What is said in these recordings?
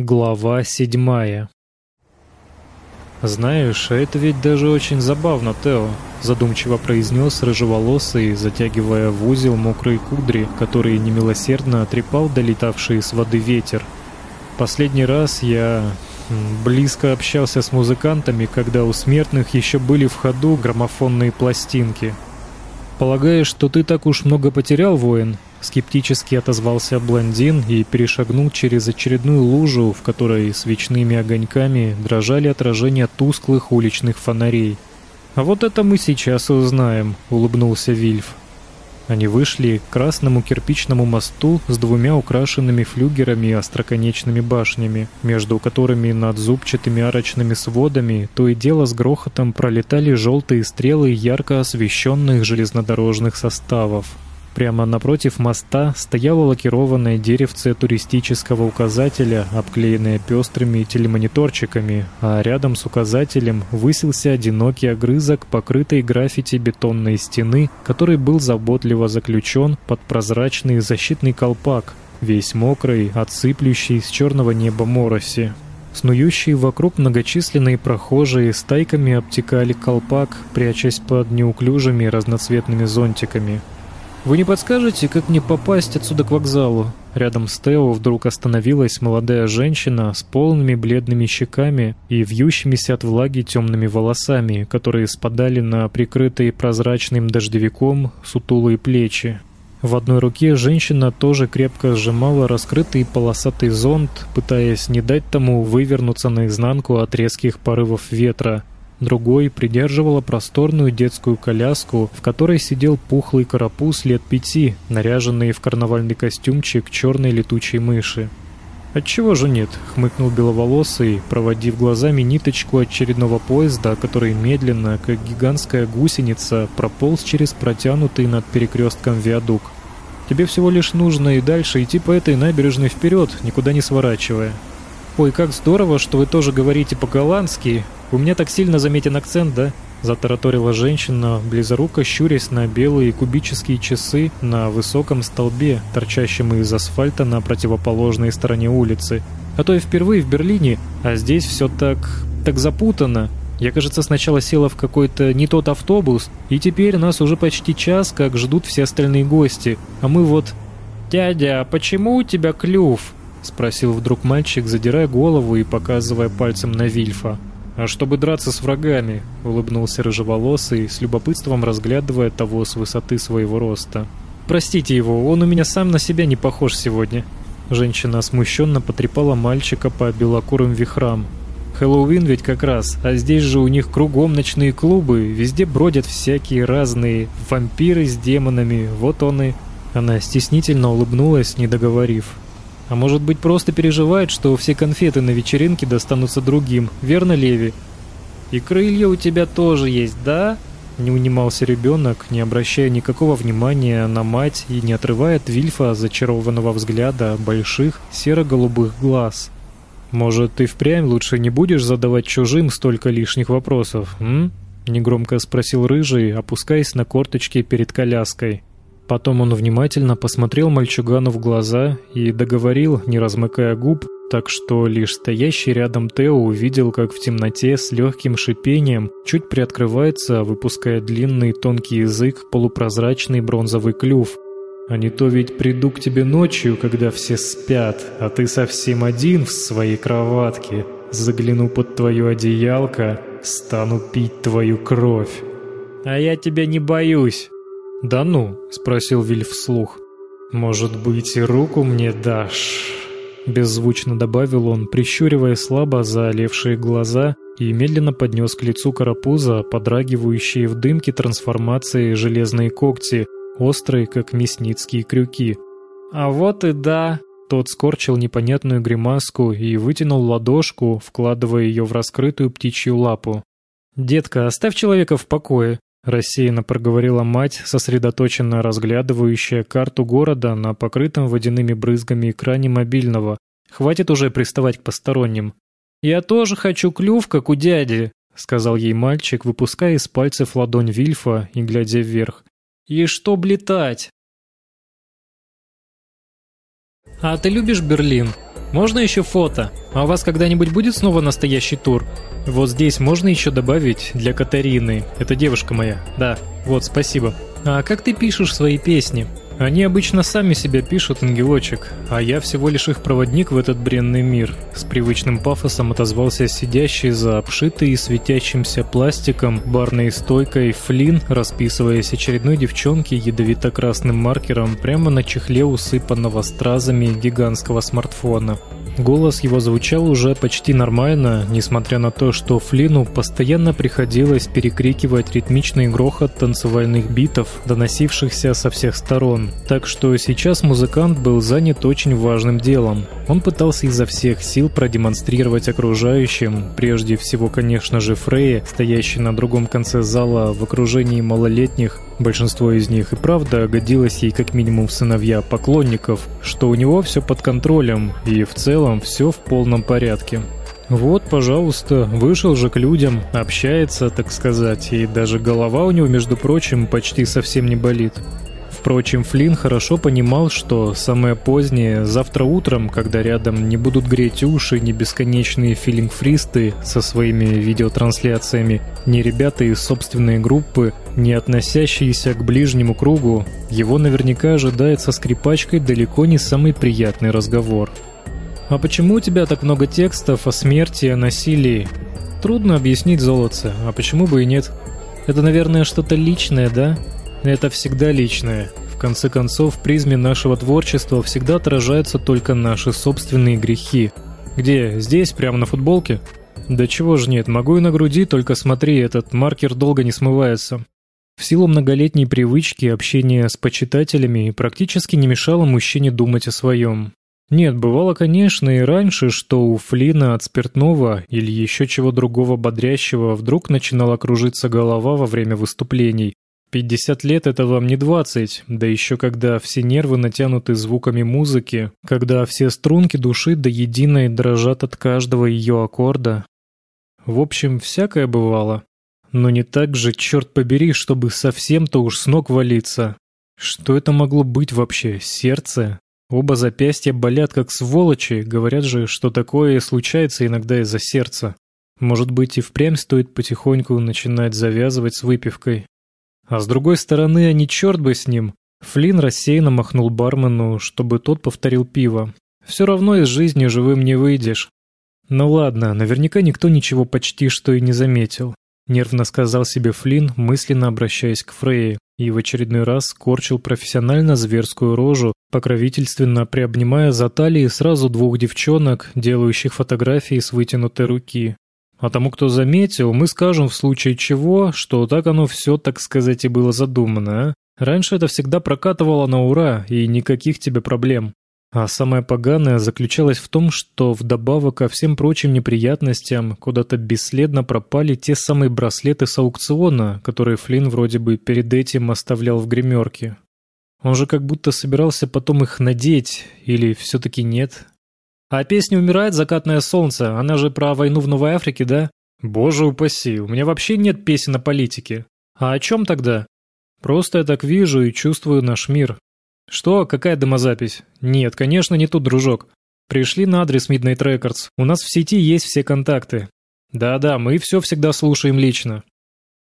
Глава седьмая «Знаешь, это ведь даже очень забавно, Тео», — задумчиво произнес рыжеволосый, затягивая в узел мокрые кудри, которые немилосердно трепал долетавший с воды ветер. «Последний раз я близко общался с музыкантами, когда у смертных еще были в ходу граммофонные пластинки. Полагаешь, что ты так уж много потерял, воин?» Скептически отозвался блондин и перешагнул через очередную лужу, в которой свечными огоньками дрожали отражения тусклых уличных фонарей. «А вот это мы сейчас узнаем», — улыбнулся Вильф. Они вышли к красному кирпичному мосту с двумя украшенными флюгерами и остроконечными башнями, между которыми над зубчатыми арочными сводами то и дело с грохотом пролетали желтые стрелы ярко освещенных железнодорожных составов. Прямо напротив моста стояло лакированное деревце туристического указателя, обклеенное пестрыми телемониторчиками, а рядом с указателем высился одинокий огрызок покрытой граффити бетонной стены, который был заботливо заключен под прозрачный защитный колпак, весь мокрый, отсыплющий с черного неба мороси. Снующие вокруг многочисленные прохожие стайками обтекали колпак, прячась под неуклюжими разноцветными зонтиками. «Вы не подскажете, как мне попасть отсюда к вокзалу?» Рядом с Тео вдруг остановилась молодая женщина с полными бледными щеками и вьющимися от влаги темными волосами, которые спадали на прикрытые прозрачным дождевиком сутулые плечи. В одной руке женщина тоже крепко сжимала раскрытый полосатый зонт, пытаясь не дать тому вывернуться наизнанку от резких порывов ветра, Другой придерживала просторную детскую коляску, в которой сидел пухлый карапуз лет пяти, наряженный в карнавальный костюмчик черной летучей мыши. «Отчего же нет?» — хмыкнул беловолосый, проводив глазами ниточку очередного поезда, который медленно, как гигантская гусеница, прополз через протянутый над перекрестком виадук. «Тебе всего лишь нужно и дальше идти по этой набережной вперед, никуда не сворачивая». «Ой, как здорово, что вы тоже говорите по-голландски. «У меня так сильно заметен акцент, да?» Затараторила женщина, близоруко щурясь на белые кубические часы на высоком столбе, торчащем из асфальта на противоположной стороне улицы. А то я впервые в Берлине, а здесь все так... так запутано. Я, кажется, сначала села в какой-то не тот автобус, и теперь нас уже почти час, как ждут все остальные гости. А мы вот... «Дядя, а почему у тебя клюв?» — спросил вдруг мальчик, задирая голову и показывая пальцем на Вильфа. «А чтобы драться с врагами», — улыбнулся рыжеволосый, с любопытством разглядывая того с высоты своего роста. «Простите его, он у меня сам на себя не похож сегодня». Женщина смущенно потрепала мальчика по белокурым вихрам. «Хэллоуин ведь как раз, а здесь же у них кругом ночные клубы, везде бродят всякие разные вампиры с демонами, вот он и...» Она стеснительно улыбнулась, не договорив. А может быть, просто переживает, что все конфеты на вечеринке достанутся другим, верно, Леви? И крылья у тебя тоже есть, да? Не унимался ребенок, не обращая никакого внимания на мать и не отрывая от Вильфа зачарованного взгляда больших серо-голубых глаз. «Может, ты впрямь лучше не будешь задавать чужим столько лишних вопросов, м?» Негромко спросил Рыжий, опускаясь на корточки перед коляской. Потом он внимательно посмотрел мальчугану в глаза и договорил, не размыкая губ, так что лишь стоящий рядом Тео увидел, как в темноте с легким шипением чуть приоткрывается, выпуская длинный тонкий язык, полупрозрачный бронзовый клюв. «А не то ведь приду к тебе ночью, когда все спят, а ты совсем один в своей кроватке, загляну под твое одеялко, стану пить твою кровь». «А я тебя не боюсь», «Да ну?» — спросил Вильф вслух. «Может быть, и руку мне дашь?» Беззвучно добавил он, прищуривая слабо заолевшие глаза и медленно поднес к лицу карапуза подрагивающие в дымке трансформации железные когти, острые, как мясницкие крюки. «А вот и да!» Тот скорчил непонятную гримаску и вытянул ладошку, вкладывая ее в раскрытую птичью лапу. «Детка, оставь человека в покое. Рассеянно проговорила мать, сосредоточенно разглядывающая карту города на покрытом водяными брызгами экране мобильного. «Хватит уже приставать к посторонним». «Я тоже хочу клюв, как у дяди», — сказал ей мальчик, выпуская из пальцев ладонь Вильфа и глядя вверх. «И что блетать?» «А ты любишь Берлин?» Можно еще фото? А у вас когда-нибудь будет снова настоящий тур? Вот здесь можно еще добавить для Катарины. Это девушка моя. Да, вот, спасибо. А как ты пишешь свои песни? Они обычно сами себя пишут, ангелочек, а я всего лишь их проводник в этот бренный мир. С привычным пафосом отозвался сидящий за обшитой и светящимся пластиком барной стойкой Флин, расписываясь очередной девчонке ядовито-красным маркером прямо на чехле усыпанного стразами гигантского смартфона. Голос его звучал уже почти нормально, несмотря на то, что Флину постоянно приходилось перекрикивать ритмичный грохот танцевальных битов, доносившихся со всех сторон. Так что сейчас музыкант был занят очень важным делом. Он пытался изо всех сил продемонстрировать окружающим, прежде всего, конечно же, Фрейе, стоящей на другом конце зала в окружении малолетних, большинство из них и правда годилось ей как минимум сыновья поклонников, что у него все под контролем и в целом все в полном порядке. Вот, пожалуйста, вышел же к людям, общается, так сказать, и даже голова у него, между прочим, почти совсем не болит. Впрочем, Флинн хорошо понимал, что самое позднее, завтра утром, когда рядом не будут греть уши ни бесконечные филингфристы со своими видеотрансляциями, ни ребята из собственной группы, не относящиеся к ближнему кругу, его наверняка ожидает со скрипачкой далеко не самый приятный разговор. «А почему у тебя так много текстов о смерти о насилии?» «Трудно объяснить, золотце, а почему бы и нет?» «Это, наверное, что-то личное, да?» Это всегда личное. В конце концов, в призме нашего творчества всегда отражаются только наши собственные грехи. Где? Здесь, прямо на футболке? Да чего ж нет, могу и на груди, только смотри, этот маркер долго не смывается. В силу многолетней привычки общения с почитателями практически не мешало мужчине думать о своем. Нет, бывало, конечно, и раньше, что у Флина от спиртного или еще чего другого бодрящего вдруг начинала кружиться голова во время выступлений, 50 лет — это вам не 20, да еще когда все нервы натянуты звуками музыки, когда все струнки души до единой дрожат от каждого ее аккорда. В общем, всякое бывало. Но не так же, черт побери, чтобы совсем-то уж с ног валиться. Что это могло быть вообще? Сердце? Оба запястья болят как сволочи, говорят же, что такое случается иногда из-за сердца. Может быть, и впрямь стоит потихоньку начинать завязывать с выпивкой. А с другой стороны, не черт бы с ним. Флинн рассеянно махнул бармену, чтобы тот повторил пиво. Все равно из жизни живым не выйдешь. Ну ладно, наверняка никто ничего почти что и не заметил. Нервно сказал себе Флинн, мысленно обращаясь к Фрейе, и в очередной раз корчил профессионально зверскую рожу, покровительственно приобнимая за талии сразу двух девчонок, делающих фотографии с вытянутой руки. А тому, кто заметил, мы скажем в случае чего, что так оно все, так сказать, и было задумано, а? Раньше это всегда прокатывало на ура, и никаких тебе проблем. А самое поганое заключалось в том, что вдобавок ко всем прочим неприятностям куда-то бесследно пропали те самые браслеты с аукциона, которые Флинн вроде бы перед этим оставлял в гримерке. Он же как будто собирался потом их надеть, или все-таки нет? А песня «Умирает закатное солнце», она же про войну в Новой Африке, да? Боже упаси, у меня вообще нет песен о политике. А о чем тогда? Просто я так вижу и чувствую наш мир. Что, какая дымозапись? Нет, конечно, не тут, дружок. Пришли на адрес Midnight Records. У нас в сети есть все контакты. Да-да, мы все всегда слушаем лично.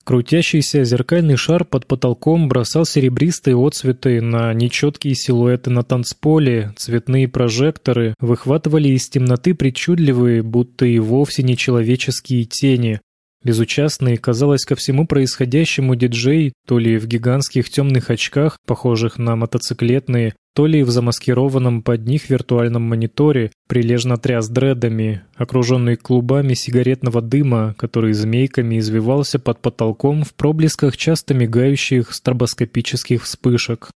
Крутящийся зеркальный шар под потолком бросал серебристые отцветы на нечеткие силуэты на танцполе, цветные прожекторы выхватывали из темноты причудливые, будто и вовсе не человеческие тени, Безучастный, казалось, ко всему происходящему диджей, то ли в гигантских темных очках, похожих на мотоциклетные, то ли в замаскированном под них виртуальном мониторе, прилежно тряс дредами, окруженный клубами сигаретного дыма, который змейками извивался под потолком в проблесках часто мигающих стробоскопических вспышек.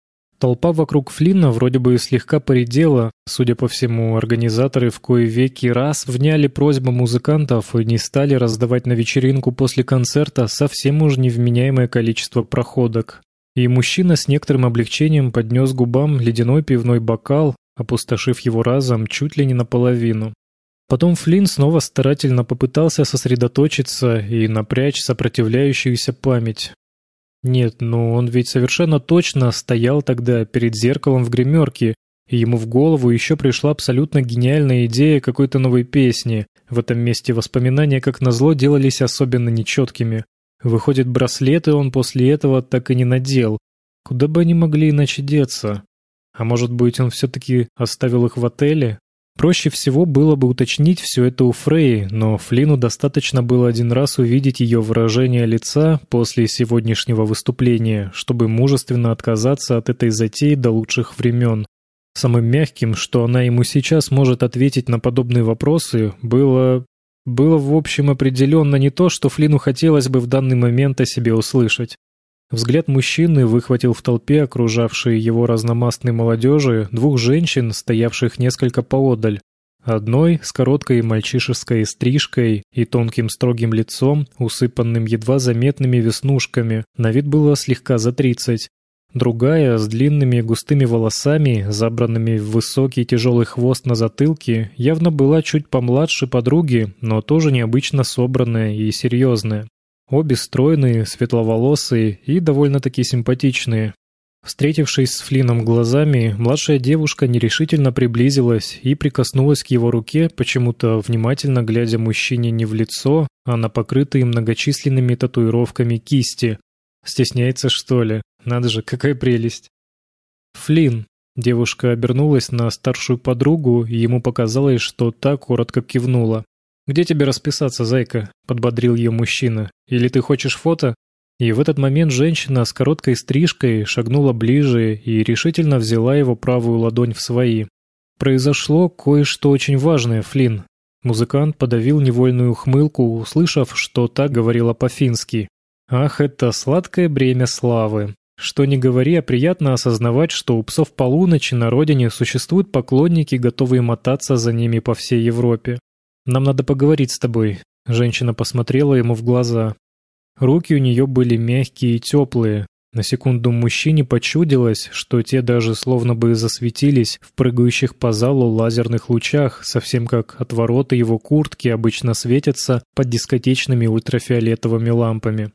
Толпа вокруг Флинна вроде бы слегка поредела. Судя по всему, организаторы в кои веки раз вняли просьбу музыкантов и не стали раздавать на вечеринку после концерта совсем уж невменяемое количество проходок. И мужчина с некоторым облегчением поднес губам ледяной пивной бокал, опустошив его разом чуть ли не наполовину. Потом Флинн снова старательно попытался сосредоточиться и напрячь сопротивляющуюся память. Нет, ну он ведь совершенно точно стоял тогда перед зеркалом в гримерке И ему в голову еще пришла абсолютно гениальная идея какой-то новой песни. В этом месте воспоминания, как назло, делались особенно нечеткими. Выходит, браслеты он после этого так и не надел. Куда бы они могли иначе деться? А может быть, он все-таки оставил их в отеле? Проще всего было бы уточнить все это у Фрей, но Флину достаточно было один раз увидеть ее выражение лица после сегодняшнего выступления, чтобы мужественно отказаться от этой затеи до лучших времен. Самым мягким, что она ему сейчас может ответить на подобные вопросы, было... было в общем определенно не то, что Флину хотелось бы в данный момент о себе услышать. Взгляд мужчины выхватил в толпе окружавшей его разномастной молодежи двух женщин, стоявших несколько поодаль. Одной с короткой мальчишеской стрижкой и тонким строгим лицом, усыпанным едва заметными веснушками, на вид было слегка за тридцать. Другая, с длинными густыми волосами, забранными в высокий тяжелый хвост на затылке, явно была чуть помладше подруги, но тоже необычно собранная и серьезная. Обе стройные, светловолосые и довольно-таки симпатичные. Встретившись с Флином глазами, младшая девушка нерешительно приблизилась и прикоснулась к его руке, почему-то внимательно глядя мужчине не в лицо, а на покрытые многочисленными татуировками кисти. Стесняется, что ли? Надо же, какая прелесть. Флин. Девушка обернулась на старшую подругу, и ему показалось, что та коротко кивнула. «Где тебе расписаться, зайка?» — подбодрил ее мужчина. «Или ты хочешь фото?» И в этот момент женщина с короткой стрижкой шагнула ближе и решительно взяла его правую ладонь в свои. Произошло кое-что очень важное, Флинн. Музыкант подавил невольную ухмылку, услышав, что так говорила по-фински. «Ах, это сладкое бремя славы!» Что ни говори, а приятно осознавать, что у псов полуночи на родине существуют поклонники, готовые мотаться за ними по всей Европе. Нам надо поговорить с тобой. Женщина посмотрела ему в глаза. Руки у нее были мягкие и теплые. На секунду мужчине почудилось, что те даже словно бы засветились в прыгающих по залу лазерных лучах, совсем как отвороты его куртки обычно светятся под дискотечными ультрафиолетовыми лампами.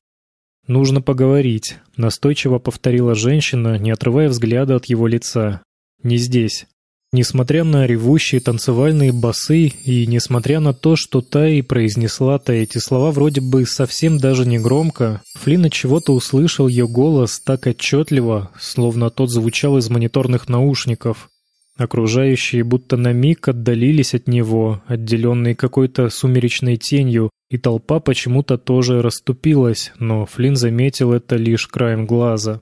«Нужно поговорить», — настойчиво повторила женщина, не отрывая взгляда от его лица. «Не здесь». Несмотря на ревущие танцевальные басы и несмотря на то, что та и произнесла-то эти слова вроде бы совсем даже не громко, Флинн от чего-то услышал ее голос так отчетливо, словно тот звучал из мониторных наушников. Окружающие будто на миг отдалились от него, отделенные какой-то сумеречной тенью, и толпа почему-то тоже расступилась, но Флинн заметил это лишь краем глаза.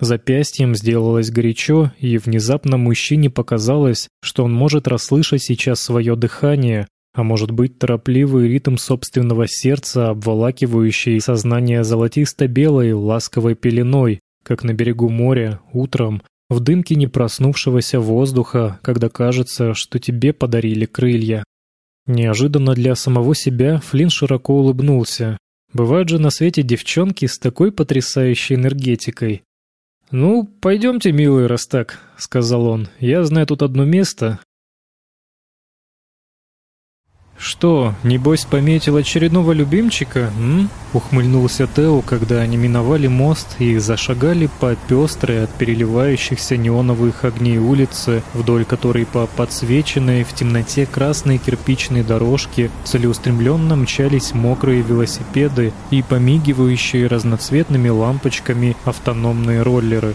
Запястьем сделалось горячо, и внезапно мужчине показалось, что он может расслышать сейчас свое дыхание, а может быть торопливый ритм собственного сердца, обволакивающий сознание золотисто-белой ласковой пеленой, как на берегу моря утром, в дымке не проснувшегося воздуха, когда кажется, что тебе подарили крылья. Неожиданно для самого себя Флинн широко улыбнулся. Бывают же на свете девчонки с такой потрясающей энергетикой. «Ну, пойдемте, милый, раз так», — сказал он. «Я знаю тут одно место, «Что, небось пометил очередного любимчика, м?» — ухмыльнулся Тео, когда они миновали мост и зашагали по пестрой от переливающихся неоновых огней улице, вдоль которой по подсвеченной в темноте красной кирпичной дорожке целеустремленно мчались мокрые велосипеды и помигивающие разноцветными лампочками автономные роллеры.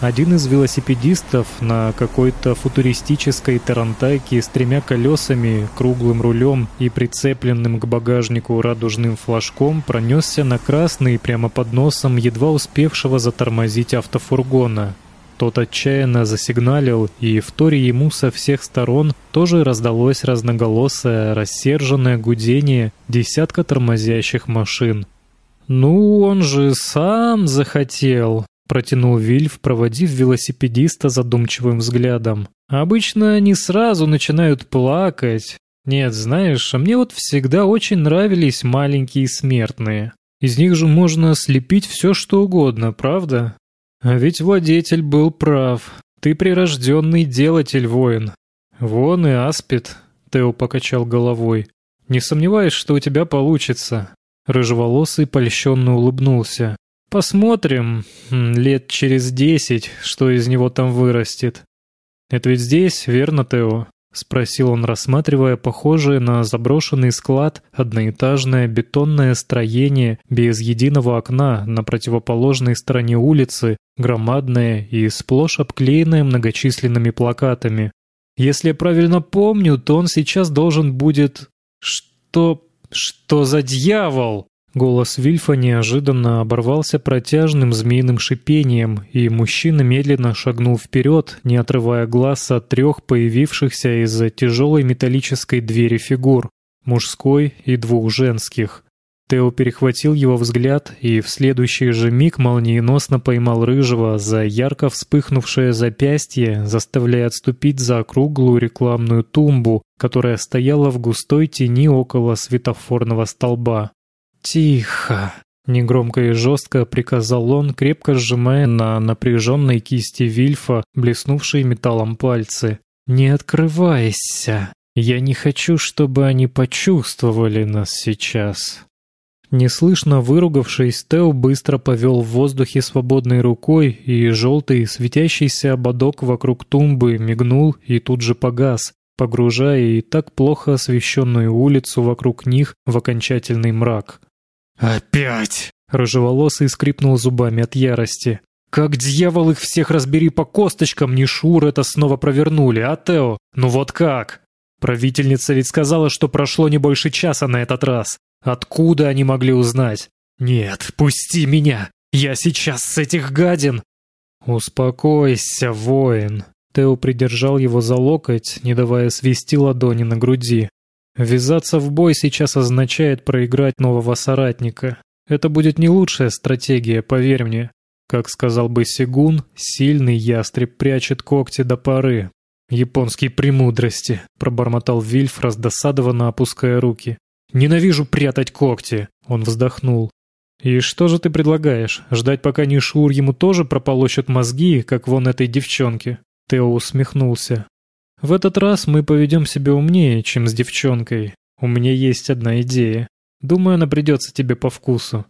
Один из велосипедистов на какой-то футуристической тарантайке с тремя колесами, круглым рулем и прицепленным к багажнику радужным флажком пронесся на красный прямо под носом едва успевшего затормозить автофургона. Тот отчаянно засигналил, и в торе ему со всех сторон тоже раздалось разноголосое, рассерженное гудение десятка тормозящих машин. «Ну, он же сам захотел», Протянул Вильф, проводив велосипедиста задумчивым взглядом. «Обычно они сразу начинают плакать. Нет, знаешь, а мне вот всегда очень нравились маленькие смертные. Из них же можно слепить все, что угодно, правда? А ведь владетель был прав. Ты прирожденный делатель, воин. Вон и аспид», — Тео покачал головой. «Не сомневаюсь, что у тебя получится». Рыжеволосый польщенно улыбнулся. Посмотрим, лет через десять, что из него там вырастет. Это ведь здесь, верно, Тео?» — спросил он, рассматривая похожее на заброшенный склад одноэтажное бетонное строение без единого окна на противоположной стороне улицы, громадное и сплошь обклеенное многочисленными плакатами. «Если я правильно помню, то он сейчас должен будет... Что... что за дьявол?» Голос Вильфа неожиданно оборвался протяжным змеиным шипением, и мужчина медленно шагнул вперед, не отрывая глаз от трех появившихся из-за тяжелой металлической двери фигур, мужской и двух женских. Тео перехватил его взгляд и в следующий же миг молниеносно поймал Рыжего за ярко вспыхнувшее запястье, заставляя отступить за округлую рекламную тумбу, которая стояла в густой тени около светофорного столба. «Тихо!» — негромко и жестко приказал он, крепко сжимая на напряженной кисти Вильфа блеснувшие металлом пальцы. «Не открывайся! Я не хочу, чтобы они почувствовали нас сейчас!» Неслышно выругавшись, Тео быстро повел в воздухе свободной рукой, и желтый светящийся ободок вокруг тумбы мигнул и тут же погас, погружая и так плохо освещенную улицу вокруг них в окончательный мрак. «Опять!» — рыжеволосый скрипнул зубами от ярости. «Как дьявол их всех разбери по косточкам, не Шур это снова провернули, а Тео? Ну вот как?» Правительница ведь сказала, что прошло не больше часа на этот раз. Откуда они могли узнать? «Нет, пусти меня! Я сейчас с этих гадин!» «Успокойся, воин!» Тео придержал его за локоть, не давая свести ладони на груди. Ввязаться в бой сейчас означает проиграть нового соратника. Это будет не лучшая стратегия, поверь мне. Как сказал бы Сигун, сильный ястреб прячет когти до поры. «Японские премудрости», — пробормотал Вильф, раздосадованно опуская руки. «Ненавижу прятать когти», — он вздохнул. «И что же ты предлагаешь? Ждать, пока Нишур ему тоже прополощут мозги, как вон этой девчонке?» Тео усмехнулся. В этот раз мы поведем себя умнее, чем с девчонкой. У меня есть одна идея. Думаю, она придется тебе по вкусу.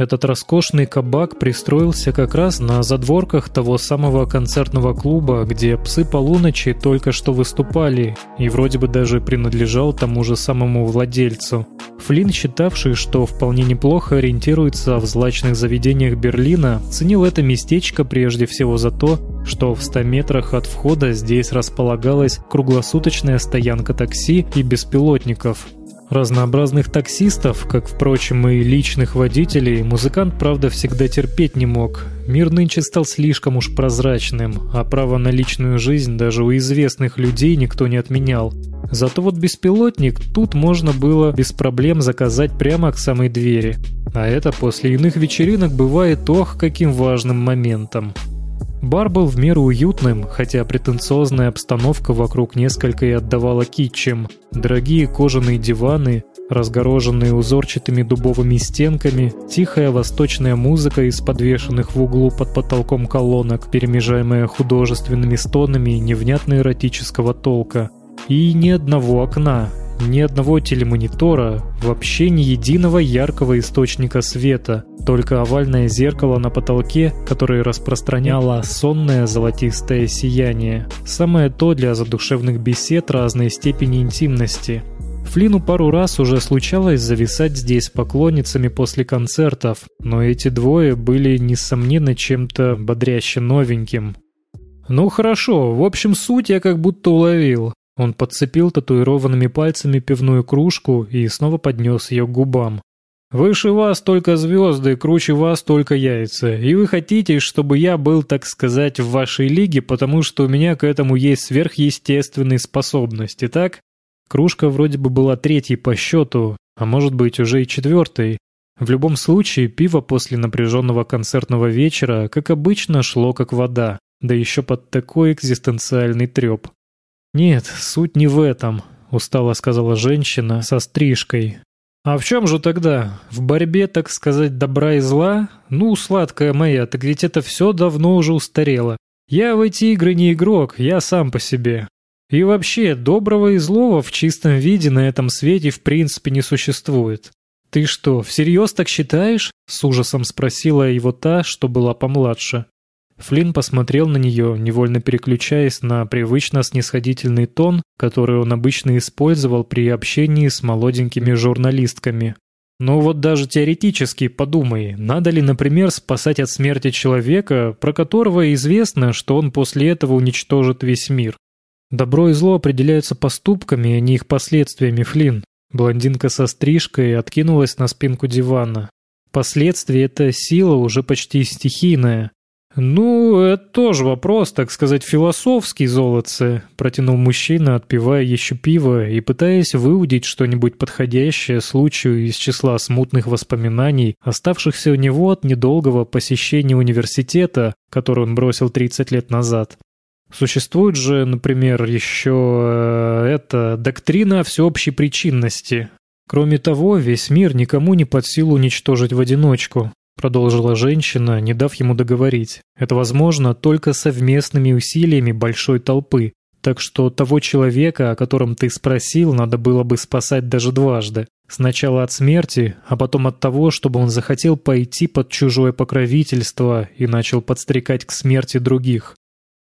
Этот роскошный кабак пристроился как раз на задворках того самого концертного клуба, где псы полуночи только что выступали, и вроде бы даже принадлежал тому же самому владельцу. Флинн, считавший, что вполне неплохо ориентируется в злачных заведениях Берлина, ценил это местечко прежде всего за то, что в 100 метрах от входа здесь располагалась круглосуточная стоянка такси и беспилотников – Разнообразных таксистов, как, впрочем, и личных водителей, музыкант, правда, всегда терпеть не мог. Мир нынче стал слишком уж прозрачным, а право на личную жизнь даже у известных людей никто не отменял. Зато вот беспилотник тут можно было без проблем заказать прямо к самой двери. А это после иных вечеринок бывает ох каким важным моментом. Бар был в меру уютным, хотя претенциозная обстановка вокруг несколько и отдавала китчем. Дорогие кожаные диваны, разгороженные узорчатыми дубовыми стенками, тихая восточная музыка из подвешенных в углу под потолком колонок, перемежаемая художественными стонами невнятно эротического толка. И ни одного окна, ни одного телемонитора, вообще ни единого яркого источника света, только овальное зеркало на потолке, которое распространяло сонное золотистое сияние. Самое то для задушевных бесед разной степени интимности. Флину пару раз уже случалось зависать здесь поклонницами после концертов, но эти двое были, несомненно, чем-то бодряще новеньким. «Ну хорошо, в общем, суть я как будто уловил. Он подцепил татуированными пальцами пивную кружку и снова поднес ее к губам. «Выше вас только звезды, круче вас только яйца. И вы хотите, чтобы я был, так сказать, в вашей лиге, потому что у меня к этому есть сверхъестественные способности, так?» Кружка вроде бы была третьей по счету, а может быть уже и четвертой. В любом случае, пиво после напряженного концертного вечера, как обычно, шло как вода, да еще под такой экзистенциальный треп. «Нет, суть не в этом», — устало сказала женщина со стрижкой. «А в чем же тогда? В борьбе, так сказать, добра и зла? Ну, сладкая моя, так ведь это все давно уже устарело. Я в эти игры не игрок, я сам по себе. И вообще, доброго и злого в чистом виде на этом свете в принципе не существует. Ты что, всерьез так считаешь?» — с ужасом спросила его та, что была помладше. Флинн посмотрел на нее, невольно переключаясь на привычно снисходительный тон, который он обычно использовал при общении с молоденькими журналистками. Ну вот даже теоретически подумай, надо ли, например, спасать от смерти человека, про которого известно, что он после этого уничтожит весь мир? Добро и зло определяются поступками, а не их последствиями, Флинн. Блондинка со стрижкой откинулась на спинку дивана. Последствия — это сила уже почти стихийная. «Ну, это тоже вопрос, так сказать, философский, золотце», — протянул мужчина, отпивая еще пиво и пытаясь выудить что-нибудь подходящее случаю из числа смутных воспоминаний, оставшихся у него от недолгого посещения университета, который он бросил 30 лет назад. Существует же, например, еще э, эта доктрина всеобщей причинности. Кроме того, весь мир никому не под силу уничтожить в одиночку продолжила женщина, не дав ему договорить. Это возможно только совместными усилиями большой толпы. Так что того человека, о котором ты спросил, надо было бы спасать даже дважды. Сначала от смерти, а потом от того, чтобы он захотел пойти под чужое покровительство и начал подстрекать к смерти других.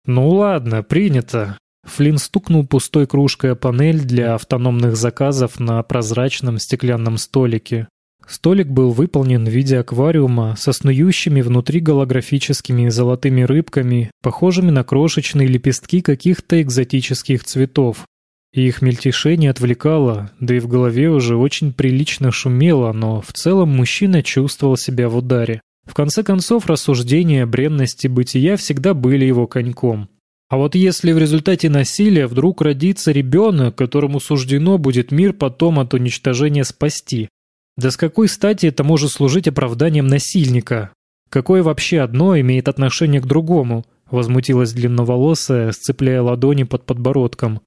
«Ну ладно, принято». Флинн стукнул пустой кружкой о панель для автономных заказов на прозрачном стеклянном столике. Столик был выполнен в виде аквариума со снующими внутри голографическими золотыми рыбками, похожими на крошечные лепестки каких-то экзотических цветов. И их мельтешение отвлекало, да и в голове уже очень прилично шумело, но в целом мужчина чувствовал себя в ударе. В конце концов, рассуждения о бренности бытия всегда были его коньком. А вот если в результате насилия вдруг родится ребенок, которому суждено будет мир потом от уничтожения спасти, да с какой стати это может служить оправданием насильника? Какое вообще одно имеет отношение к другому? Возмутилась длинноволосая, сцепляя ладони под подбородком.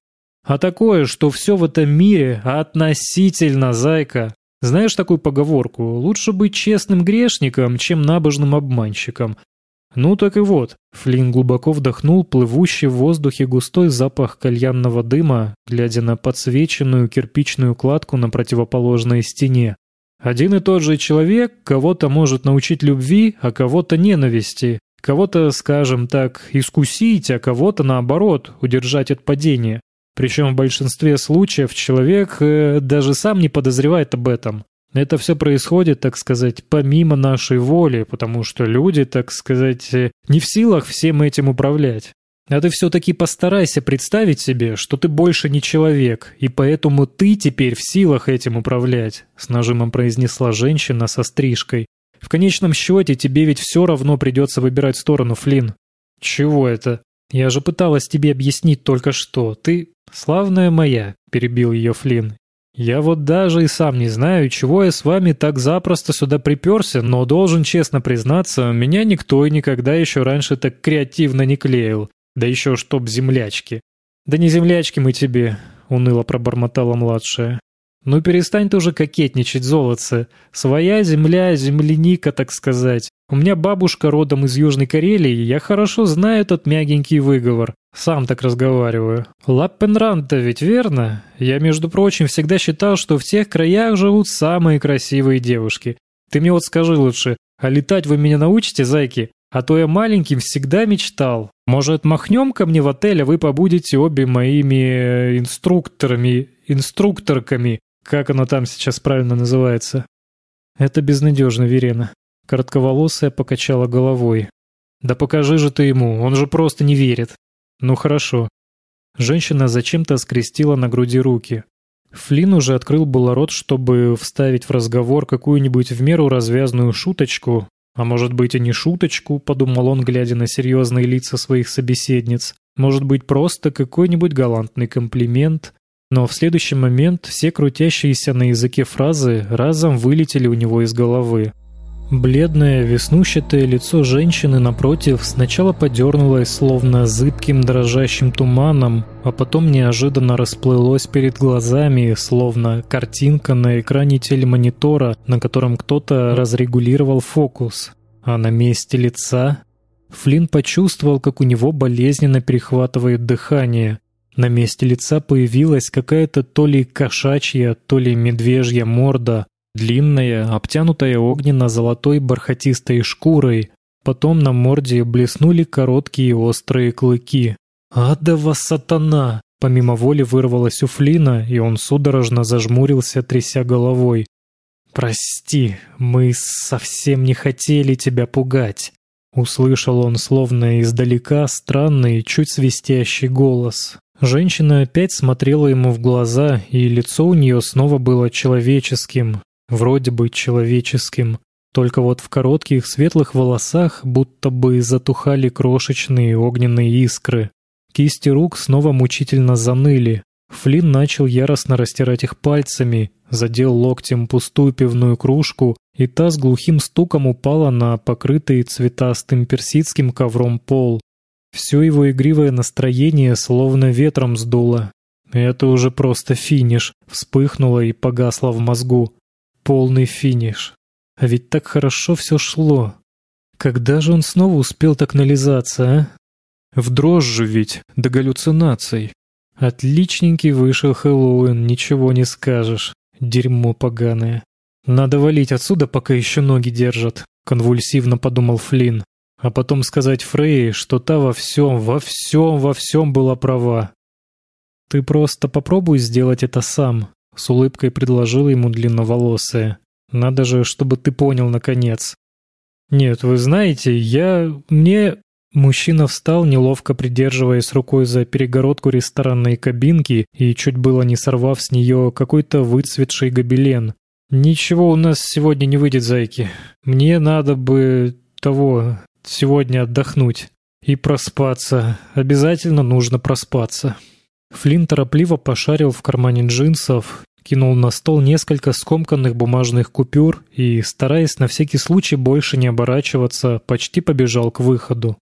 А такое, что все в этом мире относительно, зайка. Знаешь такую поговорку? Лучше быть честным грешником, чем набожным обманщиком. Ну так и вот. Флинн глубоко вдохнул плывущий в воздухе густой запах кальянного дыма, глядя на подсвеченную кирпичную кладку на противоположной стене. Один и тот же человек кого-то может научить любви, а кого-то ненависти, кого-то, скажем так, искусить, а кого-то, наоборот, удержать от падения. Причем в большинстве случаев человек э, даже сам не подозревает об этом. Это все происходит, так сказать, помимо нашей воли, потому что люди, так сказать, э, не в силах всем этим управлять. А ты все-таки постарайся представить себе, что ты больше не человек, и поэтому ты теперь в силах этим управлять», — с нажимом произнесла женщина со стрижкой. «В конечном счете тебе ведь все равно придется выбирать сторону, Флинн». «Чего это? Я же пыталась тебе объяснить только что. Ты, славная моя», — перебил ее Флинн. «Я вот даже и сам не знаю, чего я с вами так запросто сюда приперся, но должен честно признаться, меня никто и никогда еще раньше так креативно не клеил. Да еще чтоб землячки. Да не землячки мы тебе, уныло пробормотала младшая. Ну перестань ты уже кокетничать, золотце. Своя земля, земляника, так сказать. У меня бабушка родом из Южной Карелии, я хорошо знаю этот мягенький выговор. Сам так разговариваю. Лаппенранта ведь верно? Я, между прочим, всегда считал, что в тех краях живут самые красивые девушки. Ты мне вот скажи лучше, а летать вы меня научите, зайки? А то я маленьким всегда мечтал. Может, махнем ко мне в отель, а вы побудете обе моими э, инструкторами, инструкторками, как оно там сейчас правильно называется. Это безнадежно, Верена. Коротковолосая покачала головой. Да покажи же ты ему, он же просто не верит. Ну хорошо. Женщина зачем-то скрестила на груди руки. Флинн уже открыл было рот, чтобы вставить в разговор какую-нибудь в меру развязную шуточку, а может быть и не шуточку, подумал он, глядя на серьезные лица своих собеседниц. Может быть просто какой-нибудь галантный комплимент. Но в следующий момент все крутящиеся на языке фразы разом вылетели у него из головы. Бледное, веснущатое лицо женщины напротив сначала подернулось словно зыбким дрожащим туманом, а потом неожиданно расплылось перед глазами, словно картинка на экране телемонитора, на котором кто-то разрегулировал фокус. А на месте лица Флинн почувствовал, как у него болезненно перехватывает дыхание. На месте лица появилась какая-то то ли кошачья, то ли медвежья морда, Длинная, обтянутая огненно-золотой бархатистой шкурой, потом на морде блеснули короткие острые клыки. «Адова сатана!» Помимо воли вырвалось у Флина, и он судорожно зажмурился, тряся головой. «Прости, мы совсем не хотели тебя пугать», — услышал он словно издалека странный, чуть свистящий голос. Женщина опять смотрела ему в глаза, и лицо у нее снова было человеческим, вроде бы человеческим. Только вот в коротких светлых волосах будто бы затухали крошечные огненные искры. Кисти рук снова мучительно заныли. Флинн начал яростно растирать их пальцами, задел локтем пустую пивную кружку, и та с глухим стуком упала на покрытый цветастым персидским ковром пол. Все его игривое настроение словно ветром сдуло. Это уже просто финиш, вспыхнуло и погасло в мозгу. Полный финиш. А ведь так хорошо все шло. Когда же он снова успел так нализаться, а? В дрожжу ведь, до галлюцинаций. Отличненький вышел Хэллоуин, ничего не скажешь. Дерьмо поганое. Надо валить отсюда, пока еще ноги держат, конвульсивно подумал Флинн. А потом сказать Фрей, что та во всем, во всем, во всем была права. Ты просто попробуй сделать это сам, с улыбкой предложила ему длинноволосая. Надо же, чтобы ты понял наконец. Нет, вы знаете, я... мне... Мужчина встал, неловко придерживаясь рукой за перегородку ресторанной кабинки и чуть было не сорвав с нее какой-то выцветший гобелен. «Ничего у нас сегодня не выйдет, зайки. Мне надо бы того сегодня отдохнуть и проспаться. Обязательно нужно проспаться». Флинн торопливо пошарил в кармане джинсов, кинул на стол несколько скомканных бумажных купюр и, стараясь на всякий случай больше не оборачиваться, почти побежал к выходу.